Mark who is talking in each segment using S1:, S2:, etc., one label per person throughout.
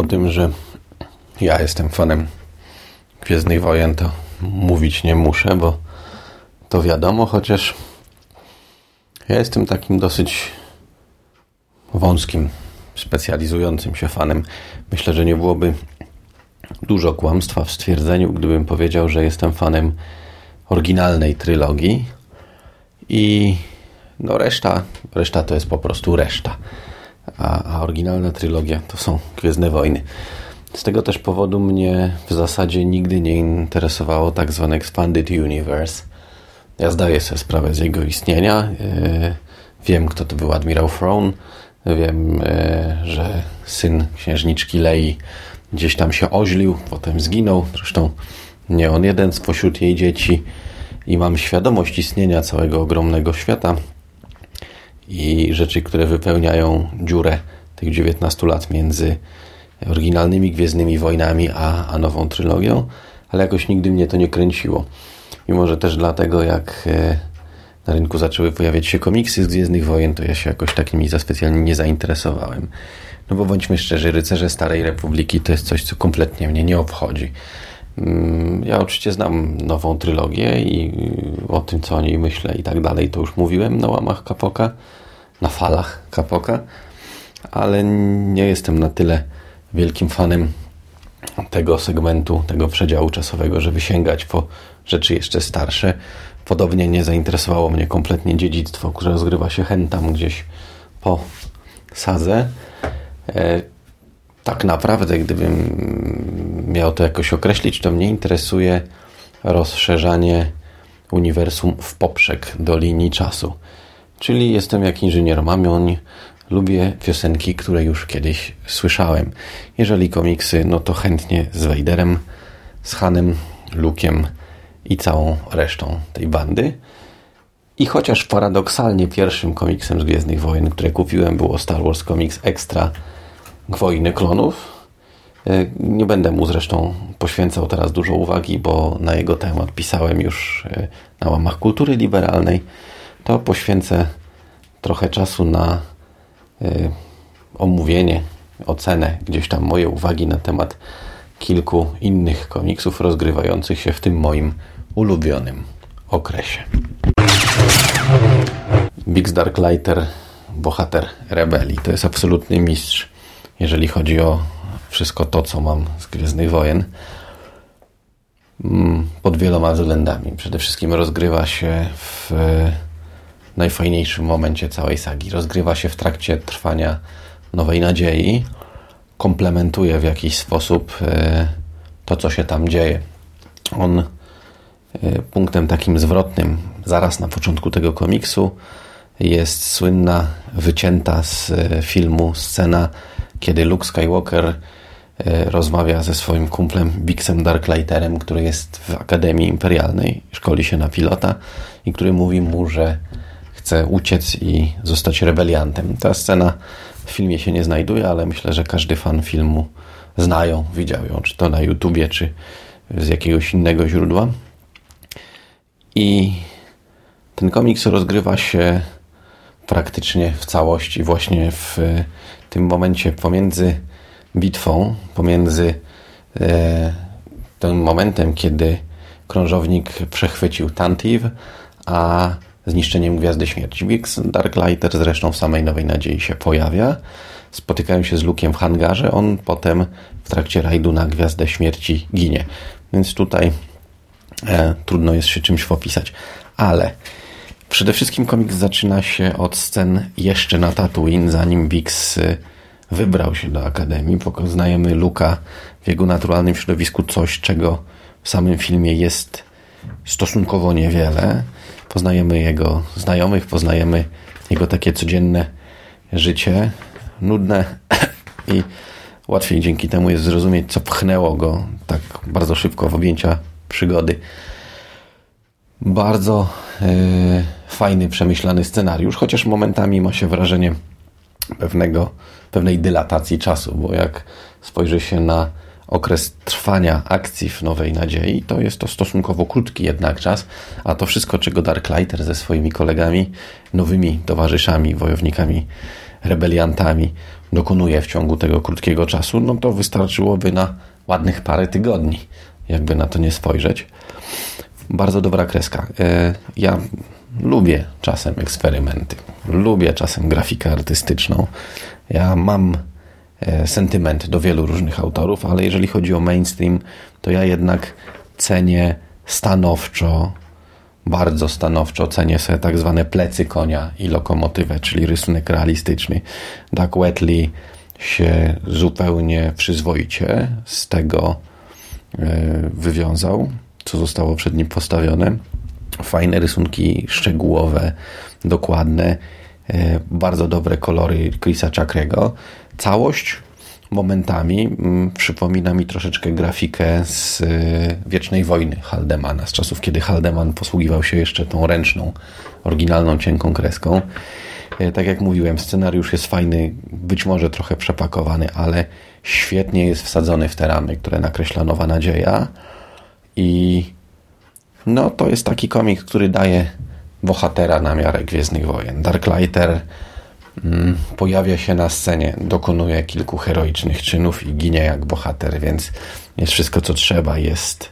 S1: O tym, że ja jestem fanem Gwiezdnych Wojen, to mówić nie muszę, bo to wiadomo, chociaż ja jestem takim dosyć wąskim, specjalizującym się fanem. Myślę, że nie byłoby dużo kłamstwa w stwierdzeniu, gdybym powiedział, że jestem fanem oryginalnej trylogii i no reszta, reszta to jest po prostu reszta. A, a oryginalna trylogia to są Gwiezdne Wojny. Z tego też powodu mnie w zasadzie nigdy nie interesowało tak zwane Expanded Universe. Ja zdaję sobie sprawę z jego istnienia. E, wiem, kto to był Admiral Throne. Wiem, e, że syn księżniczki Lei gdzieś tam się oźlił, potem zginął. Zresztą nie on jeden spośród jej dzieci. I mam świadomość istnienia całego ogromnego świata i rzeczy, które wypełniają dziurę tych 19 lat między oryginalnymi Gwiezdnymi Wojnami a, a nową trylogią, ale jakoś nigdy mnie to nie kręciło. Mimo, że też dlatego, jak e, na rynku zaczęły pojawiać się komiksy z Gwiezdnych Wojen, to ja się jakoś takimi za specjalnie nie zainteresowałem. No bo bądźmy szczerzy, Rycerze Starej Republiki to jest coś, co kompletnie mnie nie obchodzi. Mm, ja oczywiście znam nową trylogię i o tym, co o niej myślę i tak dalej, to już mówiłem na łamach Kapoka, na falach Kapoka, ale nie jestem na tyle wielkim fanem tego segmentu, tego przedziału czasowego, żeby sięgać po rzeczy jeszcze starsze. Podobnie nie zainteresowało mnie kompletnie dziedzictwo, które rozgrywa się chętam gdzieś po sadze. Tak naprawdę, gdybym miał to jakoś określić, to mnie interesuje rozszerzanie uniwersum w poprzek do linii czasu. Czyli jestem jak inżynier mamioń, lubię piosenki, które już kiedyś słyszałem. Jeżeli komiksy, no to chętnie z Vaderem, z Hanem, Luke'em i całą resztą tej bandy. I chociaż paradoksalnie pierwszym komiksem z Gwiezdnych Wojen, które kupiłem, było Star Wars Comics Extra Wojny Klonów, e, nie będę mu zresztą poświęcał teraz dużo uwagi, bo na jego temat pisałem już e, na łamach kultury liberalnej. To poświęcę trochę czasu na y, omówienie, ocenę, gdzieś tam moje uwagi na temat kilku innych komiksów rozgrywających się w tym moim ulubionym okresie. Biggs Darklighter, bohater rebelii, to jest absolutny mistrz, jeżeli chodzi o wszystko to, co mam z Gwiezdnych Wojen. Mm, pod wieloma względami. Przede wszystkim rozgrywa się w najfajniejszym momencie całej sagi. Rozgrywa się w trakcie trwania Nowej Nadziei, komplementuje w jakiś sposób e, to, co się tam dzieje. On e, punktem takim zwrotnym zaraz na początku tego komiksu jest słynna, wycięta z e, filmu scena, kiedy Luke Skywalker rozmawia ze swoim kumplem Bixem Darklighterem, który jest w Akademii Imperialnej, szkoli się na pilota i który mówi mu, że chce uciec i zostać rebeliantem. Ta scena w filmie się nie znajduje, ale myślę, że każdy fan filmu znają, widział ją, czy to na YouTubie, czy z jakiegoś innego źródła. I ten komiks rozgrywa się praktycznie w całości właśnie w tym momencie pomiędzy bitwą, pomiędzy e, tym momentem, kiedy krążownik przechwycił Tantiv, a zniszczeniem Gwiazdy Śmierci. Biggs Darklighter zresztą w samej Nowej Nadziei się pojawia. Spotykają się z Lukiem w hangarze. On potem w trakcie rajdu na Gwiazdę Śmierci ginie. Więc tutaj e, trudno jest się czymś opisać. Ale przede wszystkim komiks zaczyna się od scen jeszcze na Tatooine, zanim Biggs e, wybrał się do Akademii. Poznajemy Luka w jego naturalnym środowisku, coś czego w samym filmie jest stosunkowo niewiele poznajemy jego znajomych, poznajemy jego takie codzienne życie, nudne i łatwiej dzięki temu jest zrozumieć, co pchnęło go tak bardzo szybko w objęcia przygody. Bardzo yy, fajny, przemyślany scenariusz, chociaż momentami ma się wrażenie pewnego, pewnej dylatacji czasu, bo jak spojrzy się na okres trwania akcji w Nowej Nadziei, to jest to stosunkowo krótki jednak czas, a to wszystko, czego Darklighter ze swoimi kolegami, nowymi towarzyszami, wojownikami, rebeliantami dokonuje w ciągu tego krótkiego czasu, no to wystarczyłoby na ładnych parę tygodni, jakby na to nie spojrzeć. Bardzo dobra kreska. E, ja lubię czasem eksperymenty, lubię czasem grafikę artystyczną. Ja mam e, sentyment do wielu różnych autorów, ale jeżeli chodzi o mainstream, to ja jednak cenię stanowczo, bardzo stanowczo cenię sobie tak zwane plecy konia i lokomotywę, czyli rysunek realistyczny. Doug Wetley się zupełnie przyzwoicie z tego e, wywiązał, co zostało przed nim postawione. Fajne rysunki szczegółowe, dokładne, e, bardzo dobre kolory Chrisa Chakrego. Całość momentami mm, przypomina mi troszeczkę grafikę z e, Wiecznej Wojny Haldemana, z czasów, kiedy Haldeman posługiwał się jeszcze tą ręczną, oryginalną, cienką kreską. E, tak jak mówiłem, scenariusz jest fajny, być może trochę przepakowany, ale świetnie jest wsadzony w te ramy, które nakreśla Nowa Nadzieja. I no, to jest taki komik, który daje bohatera na miarę Gwiezdnych Wojen. Darklighter mm, pojawia się na scenie, dokonuje kilku heroicznych czynów i ginie jak bohater, więc jest wszystko, co trzeba. Jest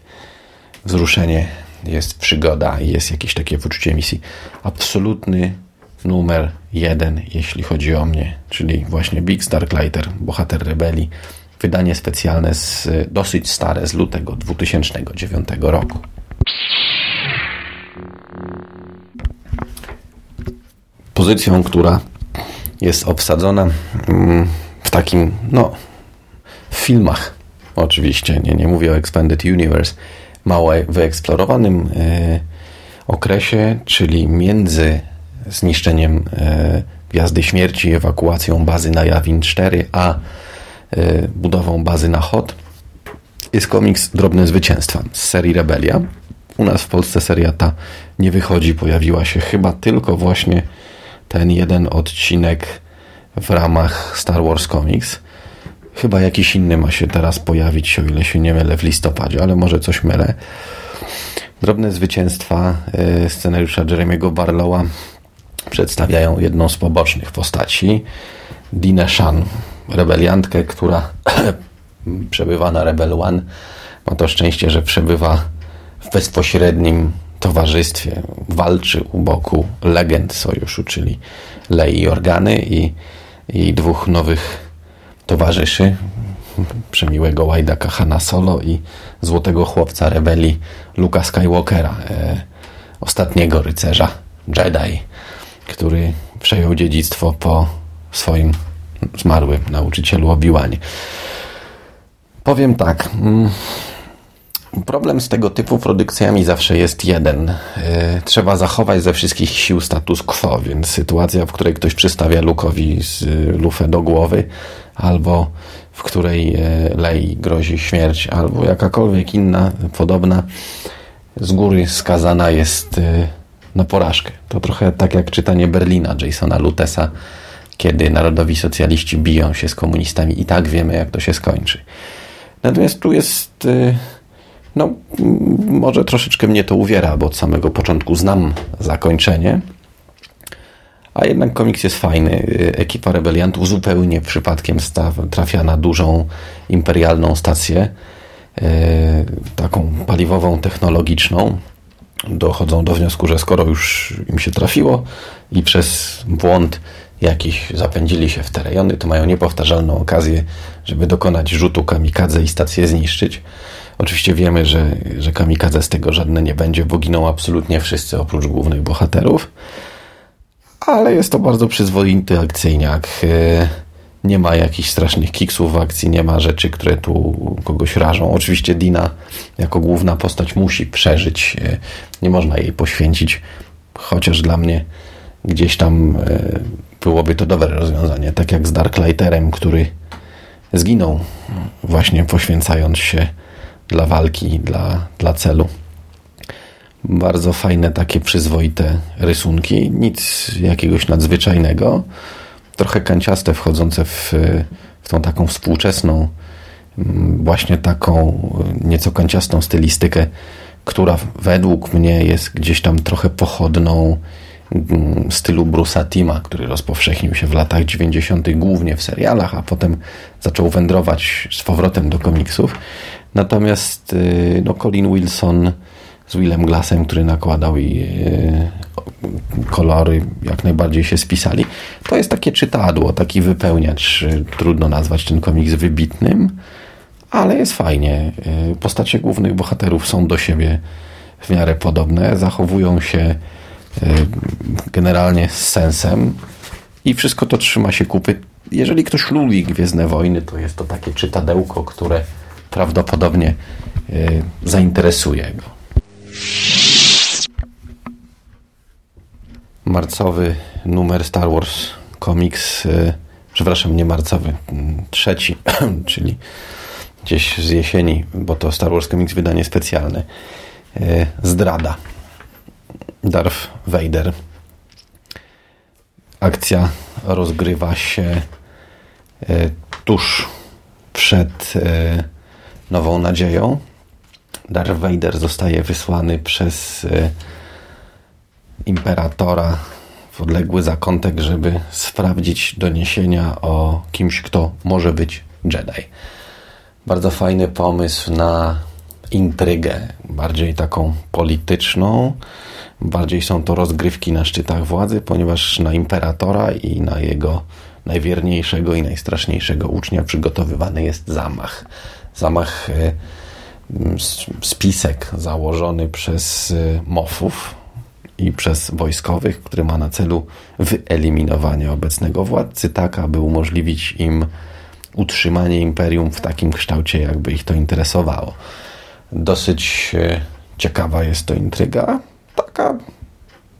S1: wzruszenie, jest przygoda i jest jakieś takie poczucie misji. Absolutny numer jeden, jeśli chodzi o mnie, czyli właśnie Big Darklighter, bohater rebelii. Wydanie specjalne, z, dosyć stare, z lutego 2009 roku. Pozycją, która jest obsadzona mm, w takim, no, w filmach oczywiście, nie, nie mówię o Expanded Universe, mało wyeksplorowanym y, okresie, czyli między zniszczeniem e, Gwiazdy Śmierci, ewakuacją bazy na Jawin 4, a e, budową bazy na Hot, jest komiks Drobne Zwycięstwa z serii Rebelia. U nas w Polsce seria ta nie wychodzi, pojawiła się chyba tylko właśnie ten jeden odcinek w ramach Star Wars Comics. Chyba jakiś inny ma się teraz pojawić, o ile się nie mylę, w listopadzie, ale może coś mylę. Drobne zwycięstwa e, scenariusza Jeremiego Barlowa przedstawiają jedną z pobocznych postaci, Dinę Shan, rebeliantkę, która przebywa na Rebel One. Ma to szczęście, że przebywa w bezpośrednim towarzystwie, walczy u boku legend sojuszu, czyli Lei Organy i, i dwóch nowych towarzyszy, przemiłego Łajdaka Hanna Solo i złotego chłopca rebelii Luka Skywalkera, e, ostatniego rycerza Jedi który przejął dziedzictwo po swoim zmarłym nauczycielu Obiłanie. Powiem tak. Mm, problem z tego typu produkcjami zawsze jest jeden. E, trzeba zachować ze wszystkich sił status quo, więc sytuacja, w której ktoś przystawia Lukowi z lufę do głowy, albo w której e, Lei grozi śmierć, albo jakakolwiek inna podobna, z góry skazana jest na porażkę. To trochę tak jak czytanie Berlina Jasona Lutesa, kiedy narodowi socjaliści biją się z komunistami i tak wiemy, jak to się skończy. Natomiast tu jest, y, no, może troszeczkę mnie to uwiera, bo od samego początku znam zakończenie, a jednak komiks jest fajny. Ekipa rebeliantów zupełnie przypadkiem trafia na dużą imperialną stację, y, taką paliwową, technologiczną, dochodzą do wniosku, że skoro już im się trafiło i przez błąd jakiś zapędzili się w te rejony, to mają niepowtarzalną okazję, żeby dokonać rzutu kamikadze i stację zniszczyć. Oczywiście wiemy, że, że kamikadze z tego żadne nie będzie, bo giną absolutnie wszyscy oprócz głównych bohaterów. Ale jest to bardzo przyzwoity akcyjniak. Yy, nie ma jakichś strasznych kiksów w akcji, nie ma rzeczy, które tu kogoś rażą. Oczywiście Dina jako główna postać musi przeżyć, e, nie można jej poświęcić, chociaż dla mnie gdzieś tam e, byłoby to dobre rozwiązanie, tak jak z Darklighterem, który zginął właśnie poświęcając się dla walki, dla, dla celu. Bardzo fajne, takie przyzwoite rysunki, nic jakiegoś nadzwyczajnego trochę kanciaste, wchodzące w, w tą taką współczesną mm, właśnie taką nieco kanciastą stylistykę, która według mnie jest gdzieś tam trochę pochodną mm, stylu Bruce'a Tima, który rozpowszechnił się w latach 90. głównie w serialach, a potem zaczął wędrować z powrotem do komiksów. Natomiast y, no, Colin Wilson z Willem Glassem, który nakładał i y, kolory jak najbardziej się spisali. To jest takie czytadło, taki wypełniacz. Trudno nazwać ten komiks wybitnym, ale jest fajnie. Y, postacie głównych bohaterów są do siebie w miarę podobne, zachowują się generalnie z sensem i wszystko to trzyma się kupy. Jeżeli ktoś lubi Gwiezdne Wojny, to jest to takie czytadełko, które prawdopodobnie y, zainteresuje go. Marcowy numer Star Wars Comics, y, przepraszam, nie marcowy, trzeci, czyli gdzieś z jesieni, bo to Star Wars Comics wydanie specjalne. Y, zdrada. Darth Vader. Akcja rozgrywa się tuż przed nową nadzieją. Darth Vader zostaje wysłany przez e, imperatora w odległy zakątek, żeby sprawdzić doniesienia o kimś, kto może być Jedi. Bardzo fajny pomysł na intrygę, bardziej taką polityczną. Bardziej są to rozgrywki na szczytach władzy, ponieważ na imperatora i na jego najwierniejszego i najstraszniejszego ucznia przygotowywany jest zamach zamach e, spisek założony przez e, mofów i przez wojskowych, który ma na celu wyeliminowanie obecnego władcy, tak aby umożliwić im utrzymanie imperium w takim kształcie, jakby ich to interesowało. Dosyć e, ciekawa jest to intryga, taka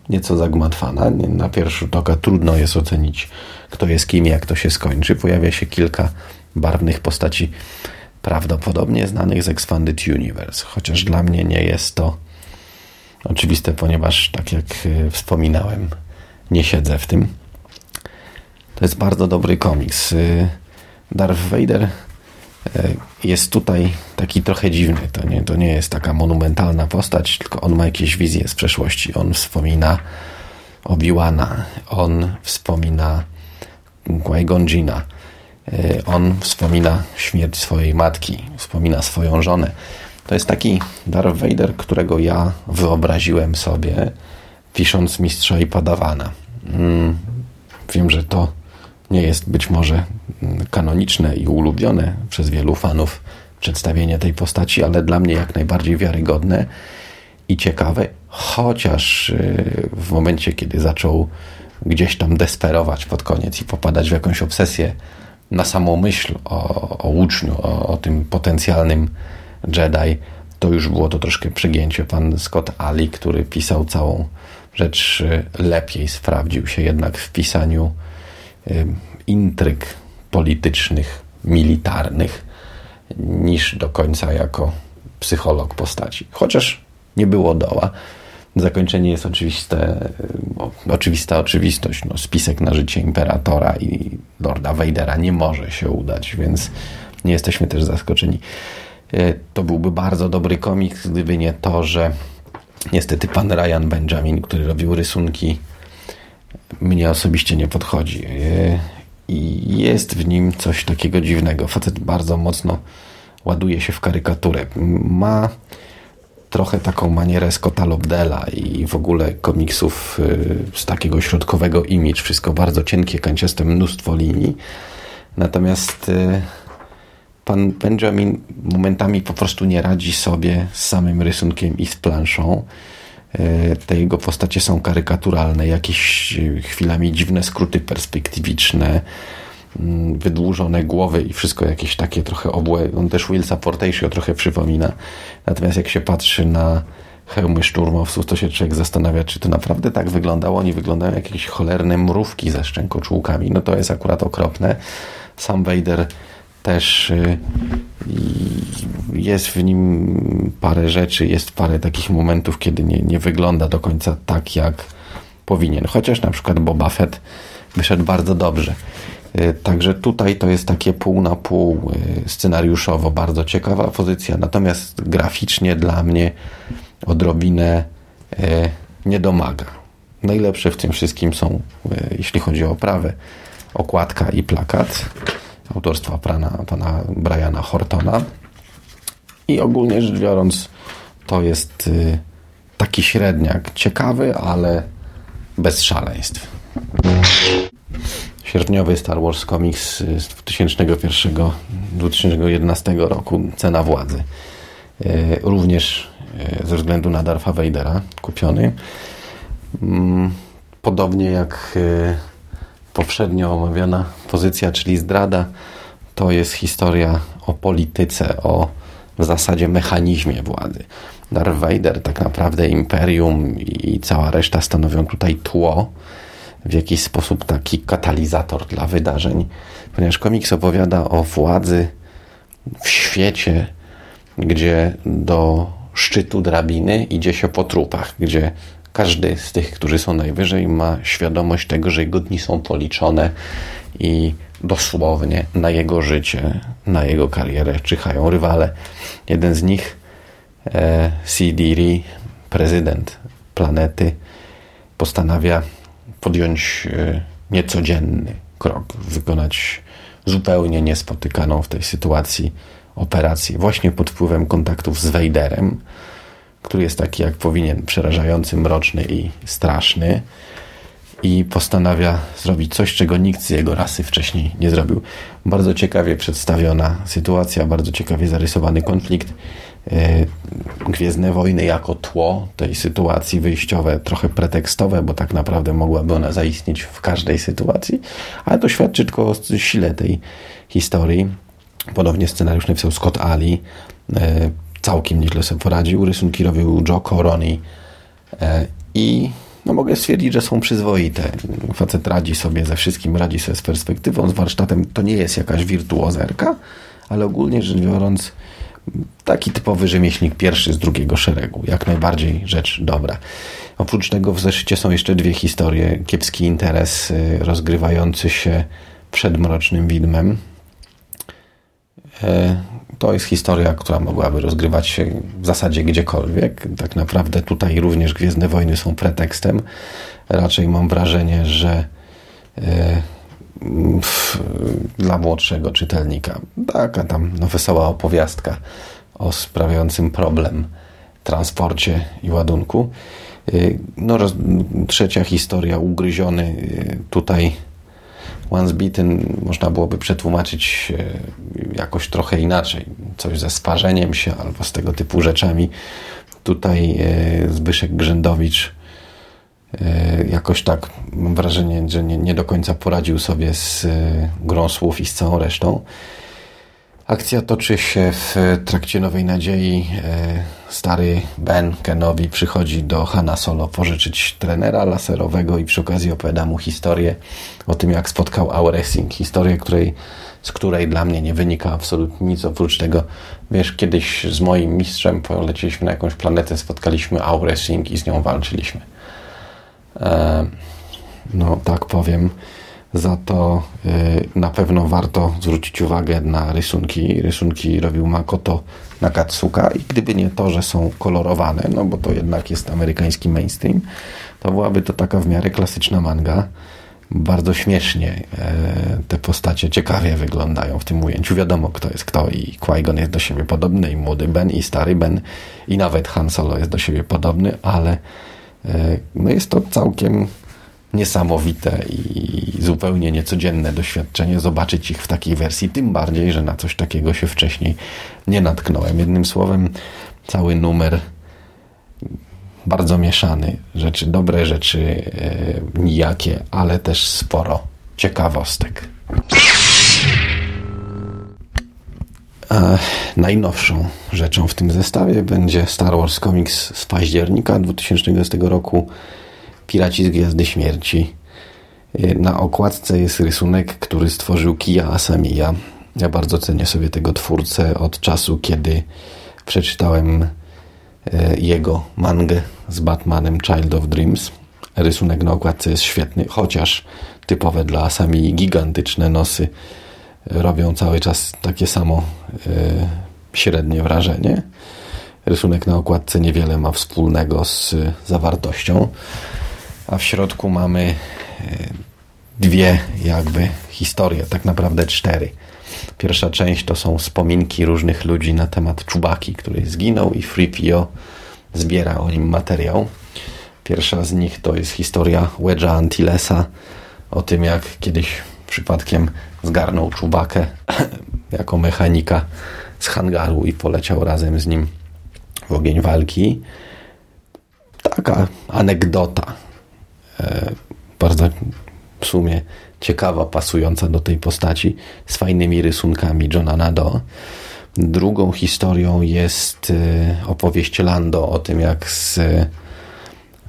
S1: nieco zagmatwana. Na pierwszy rzut oka trudno jest ocenić, kto jest kim, jak to się skończy. Pojawia się kilka barwnych postaci prawdopodobnie znanych z Expanded Universe, chociaż dla mnie nie jest to oczywiste, ponieważ, tak jak e, wspominałem, nie siedzę w tym. To jest bardzo dobry komiks. E, Darth Vader e, jest tutaj taki trochę dziwny. To nie, to nie jest taka monumentalna postać, tylko on ma jakieś wizje z przeszłości. On wspomina Obi-Wana, on wspomina Qui-Gon Y, on wspomina śmierć swojej matki, wspomina swoją żonę. To jest taki Darth Vader, którego ja wyobraziłem sobie, pisząc Mistrza i Padawana. Mm, wiem, że to nie jest być może kanoniczne i ulubione przez wielu fanów przedstawienie tej postaci, ale dla mnie jak najbardziej wiarygodne i ciekawe, chociaż y, w momencie, kiedy zaczął gdzieś tam desperować pod koniec i popadać w jakąś obsesję na samą myśl o, o uczniu, o, o tym potencjalnym Jedi, to już było to troszkę przegięcie. Pan Scott Ali, który pisał całą rzecz, y, lepiej sprawdził się jednak w pisaniu y, intryg politycznych, militarnych, niż do końca jako psycholog postaci. Chociaż nie było doła. Zakończenie jest oczywiste, oczywista oczywistość. No, spisek na życie imperatora i Lorda Vadera nie może się udać, więc nie jesteśmy też zaskoczeni. E, to byłby bardzo dobry komiks, gdyby nie to, że niestety pan Ryan Benjamin, który robił rysunki, mnie osobiście nie podchodzi. E, I jest w nim coś takiego dziwnego. Facet bardzo mocno ładuje się w karykaturę. Ma trochę taką manierę Scotta Lobdela i w ogóle komiksów y, z takiego środkowego image. Wszystko bardzo cienkie, kanciaste, mnóstwo linii. Natomiast y, pan Benjamin momentami po prostu nie radzi sobie z samym rysunkiem i z planszą. Y, te jego postacie są karykaturalne, jakieś chwilami dziwne skróty perspektywiczne, wydłużone głowy i wszystko jakieś takie trochę obłe. On też Willsa Portatio trochę przypomina. Natomiast jak się patrzy na hełmy szturmowców, to się człowiek zastanawia, czy to naprawdę tak wyglądało. Oni wyglądają jak jakieś cholerne mrówki ze szczękoczułkami. No to jest akurat okropne. Sam Vader też y, jest w nim parę rzeczy, jest parę takich momentów, kiedy nie, nie wygląda do końca tak, jak powinien. Chociaż na przykład Boba Fett wyszedł bardzo dobrze. E, także tutaj to jest takie pół na pół e, scenariuszowo bardzo ciekawa pozycja, natomiast graficznie dla mnie odrobinę e, nie domaga. Najlepsze w tym wszystkim są, jeśli chodzi o oprawę, okładka i plakat autorstwa pana, pana Briana Hortona. I ogólnie rzecz biorąc, to jest taki średniak, ciekawy, ale bez szaleństw. Sierpniowy Star Wars Comics z 2001, 2011 roku Cena Władzy. E, również e, ze względu na Darfa Vadera kupiony. Mm, podobnie jak e, poprzednio omawiana pozycja, czyli zdrada, to jest historia o polityce, o w zasadzie mechanizmie władzy. Darth Vader, tak naprawdę Imperium i cała reszta stanowią tutaj tło, w jakiś sposób taki katalizator dla wydarzeń, ponieważ komiks opowiada o władzy w świecie, gdzie do szczytu drabiny idzie się po trupach, gdzie każdy z tych, którzy są najwyżej, ma świadomość tego, że jego dni są policzone i dosłownie na jego życie, na jego karierę czyhają rywale. Jeden z nich, e, CDR, prezydent planety, postanawia podjąć e, niecodzienny krok, wykonać zupełnie niespotykaną w tej sytuacji operację, właśnie pod wpływem kontaktów z Wejderem, który jest taki jak powinien, przerażający, mroczny i straszny i postanawia zrobić coś, czego nikt z jego rasy wcześniej nie zrobił. Bardzo ciekawie przedstawiona sytuacja, bardzo ciekawie zarysowany konflikt. E, Gwiezdne Wojny jako tło tej sytuacji wyjściowe, trochę pretekstowe, bo tak naprawdę mogłaby ona zaistnieć w każdej sytuacji, ale to świadczy tylko o sile tej historii. Podobnie scenariusz napisał Scott Ali, e, całkiem nieźle sobie poradził. Rysunki robił Joe Coroni e, i no mogę stwierdzić, że są przyzwoite. Facet radzi sobie ze wszystkim, radzi sobie z perspektywą, z warsztatem. To nie jest jakaś wirtuozerka, ale ogólnie rzecz biorąc taki typowy rzemieślnik pierwszy z drugiego szeregu. Jak najbardziej rzecz dobra. Oprócz tego w zeszycie są jeszcze dwie historie. Kiepski interes y, rozgrywający się przed Mrocznym Widmem. E, to jest historia, która mogłaby rozgrywać się w zasadzie gdziekolwiek. Tak naprawdę tutaj również Gwiezdne Wojny są pretekstem. Raczej mam wrażenie, że e, dla młodszego czytelnika. Taka tam wesoła opowiastka o sprawiającym problem transporcie i ładunku. Y, no, roz, trzecia historia, ugryziony y, tutaj Once Bitten można byłoby przetłumaczyć y, jakoś trochę inaczej. Coś ze sparzeniem się albo z tego typu rzeczami. Tutaj Zbyszek Grzędowicz jakoś tak mam wrażenie, że nie, nie do końca poradził sobie z e, grą słów i z całą resztą. Akcja toczy się w trakcie Nowej Nadziei. E, stary Ben Kenobi przychodzi do Hanna Solo pożyczyć trenera laserowego i przy okazji opowiada mu historię o tym, jak spotkał Auressing. Historię, której, z której dla mnie nie wynika absolutnie nic oprócz tego, wiesz, kiedyś z moim mistrzem poleciliśmy na jakąś planetę, spotkaliśmy Auressing i z nią walczyliśmy. E, no tak powiem. Za to e, na pewno warto zwrócić uwagę na rysunki. Rysunki robił Makoto Nakatsuka i gdyby nie to, że są kolorowane, no bo to jednak jest amerykański mainstream, to byłaby to taka w miarę klasyczna manga. Bardzo śmiesznie e, te postacie ciekawie wyglądają w tym ujęciu. Wiadomo, kto jest kto i Qui-Gon jest do siebie podobny i młody Ben i stary Ben i nawet Han Solo jest do siebie podobny, ale no jest to całkiem niesamowite i zupełnie niecodzienne doświadczenie zobaczyć ich w takiej wersji, tym bardziej, że na coś takiego się wcześniej nie natknąłem. Jednym słowem, cały numer bardzo mieszany. Rzeczy dobre, rzeczy e, nijakie, ale też sporo ciekawostek. A najnowszą rzeczą w tym zestawie będzie Star Wars Comics z października 2020 roku Piraci z Gwiazdy Śmierci. Na okładce jest rysunek, który stworzył Kia Asamiya. Ja bardzo cenię sobie tego twórcę od czasu, kiedy przeczytałem e, jego mangę z Batmanem Child of Dreams. Rysunek na okładce jest świetny, chociaż typowe dla Asami gigantyczne nosy robią cały czas takie samo e, średnie wrażenie. Rysunek na okładce niewiele ma wspólnego z zawartością, a w środku mamy e, dwie jakby historie, tak naprawdę cztery. Pierwsza część to są wspominki różnych ludzi na temat Czubaki, który zginął i Freepio zbiera o nim materiał. Pierwsza z nich to jest historia Wedge'a Antillesa o tym, jak kiedyś przypadkiem zgarnął Czubakę jako mechanika z hangaru i poleciał razem z nim w ogień walki. Taka anegdota. E, bardzo w sumie ciekawa, pasująca do tej postaci, z fajnymi rysunkami Johna Nado. Drugą historią jest e, opowieść Lando o tym, jak z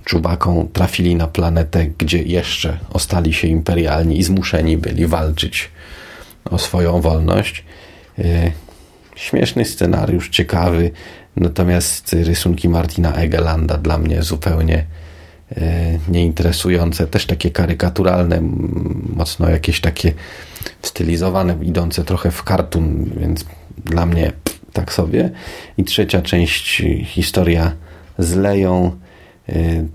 S1: Czubaką trafili na planetę, gdzie jeszcze ostali się imperialni i zmuszeni byli walczyć o swoją wolność. E, śmieszny scenariusz, ciekawy, natomiast rysunki Martina Egelanda dla mnie zupełnie e, nieinteresujące, też takie karykaturalne, mocno jakieś takie stylizowane, idące trochę w kartun, więc dla mnie tak sobie. I trzecia część, historia z Leją, Y,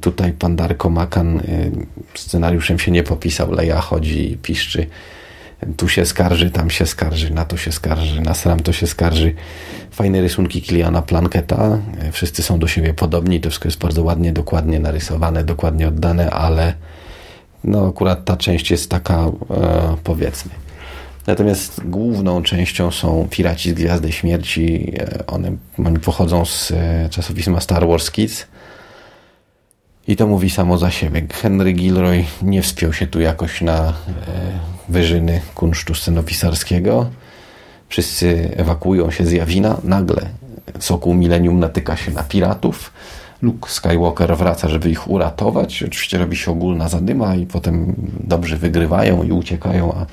S1: tutaj pan Darko Makan y, scenariuszem się nie popisał. Leja chodzi i piszczy. Tu się skarży, tam się skarży, na to się skarży, na sram to się skarży. Fajne rysunki Kiliana Planketa. Y, wszyscy są do siebie podobni. To wszystko jest bardzo ładnie, dokładnie narysowane, dokładnie oddane, ale no akurat ta część jest taka e, powiedzmy. Natomiast główną częścią są Piraci z Gwiazdy Śmierci. E, one, pochodzą z e, czasopisma Star Wars Kids i to mówi samo za siebie. Henry Gilroy nie wspiął się tu jakoś na e, wyżyny kunsztu scenopisarskiego. Wszyscy ewakuują się z Jawina. Nagle Sokół Millennium natyka się na piratów. Luke Skywalker wraca, żeby ich uratować. Oczywiście robi się ogólna zadyma i potem dobrze wygrywają i uciekają, a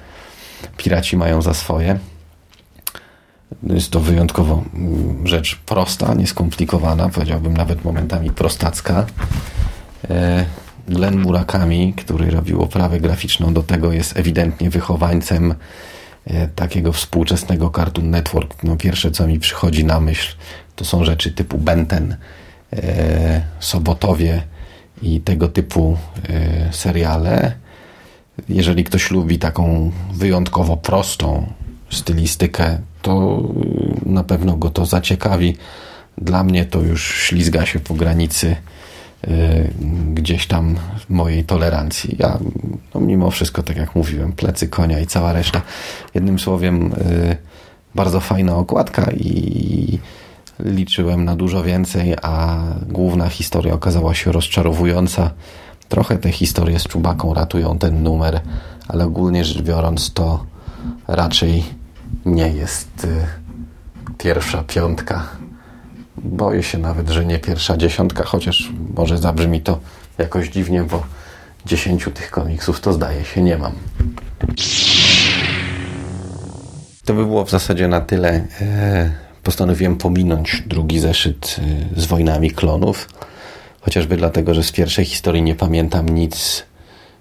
S1: piraci mają za swoje. Jest to wyjątkowo mm, rzecz prosta, nieskomplikowana, powiedziałbym nawet momentami prostacka. E, Glenn Murakami, który robił oprawę graficzną do tego, jest ewidentnie wychowańcem e, takiego współczesnego Cartoon Network. No pierwsze, co mi przychodzi na myśl, to są rzeczy typu Benten, e, Sobotowie i tego typu seriale. Jeżeli ktoś lubi taką wyjątkowo prostą stylistykę, to na pewno go to zaciekawi. Dla mnie to już ślizga się po granicy gdzieś tam mojej tolerancji. Ja no mimo wszystko, tak jak mówiłem, plecy konia i cała reszta. Jednym słowem, y, bardzo fajna okładka i liczyłem na dużo więcej, a główna historia okazała się rozczarowująca. Trochę te historie z Czubaką ratują ten numer, ale ogólnie rzecz biorąc to raczej nie jest y, pierwsza piątka Boję się nawet, że nie pierwsza dziesiątka, chociaż może zabrzmi to jakoś dziwnie, bo dziesięciu tych komiksów to zdaje się nie mam. To by było w zasadzie na tyle. E, postanowiłem pominąć drugi zeszyt e, z wojnami klonów, chociażby dlatego, że z pierwszej historii nie pamiętam nic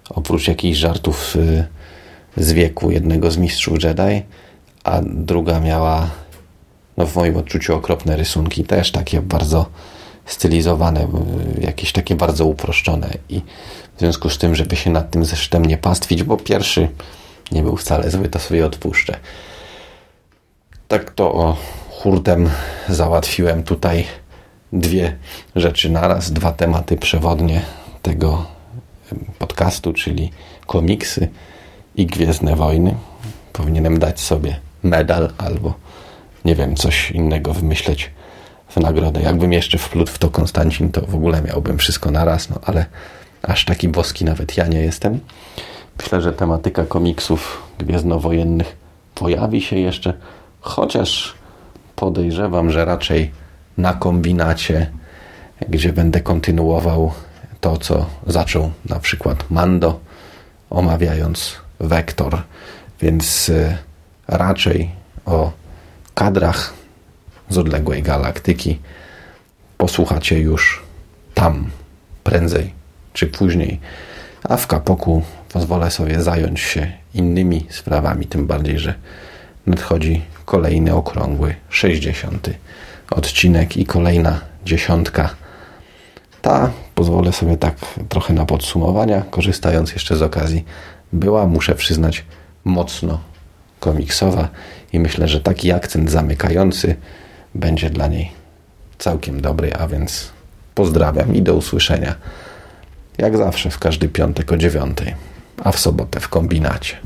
S1: oprócz jakichś żartów e, z wieku jednego z mistrzów Jedi, a druga miała no w moim odczuciu okropne rysunki, też takie bardzo stylizowane, jakieś takie bardzo uproszczone i w związku z tym, żeby się nad tym zeszytem nie pastwić, bo pierwszy nie był wcale zły, to sobie odpuszczę. Tak to o, hurtem załatwiłem tutaj dwie rzeczy naraz, dwa tematy przewodnie tego podcastu, czyli komiksy i Gwiezdne Wojny. Powinienem dać sobie medal albo nie wiem, coś innego wymyśleć w nagrodę. Jakbym jeszcze wplótł w to Konstancin, to w ogóle miałbym wszystko naraz, no ale aż taki boski nawet ja nie jestem. Myślę, że tematyka komiksów gwiezdnowojennych pojawi się jeszcze, chociaż podejrzewam, że raczej na kombinacie, gdzie będę kontynuował to, co zaczął na przykład Mando, omawiając Vektor, więc e, raczej o kadrach z odległej galaktyki posłuchacie już tam prędzej czy później. a w kapoku pozwolę sobie zająć się innymi sprawami, tym bardziej, że nadchodzi kolejny okrągły 60 odcinek i kolejna dziesiątka. Ta pozwolę sobie tak trochę na podsumowania, korzystając jeszcze z okazji, była, muszę przyznać, mocno komiksowa i myślę, że taki akcent zamykający będzie dla niej całkiem dobry, a więc pozdrawiam i do usłyszenia. Jak zawsze w każdy piątek o dziewiątej, a w sobotę w kombinacie.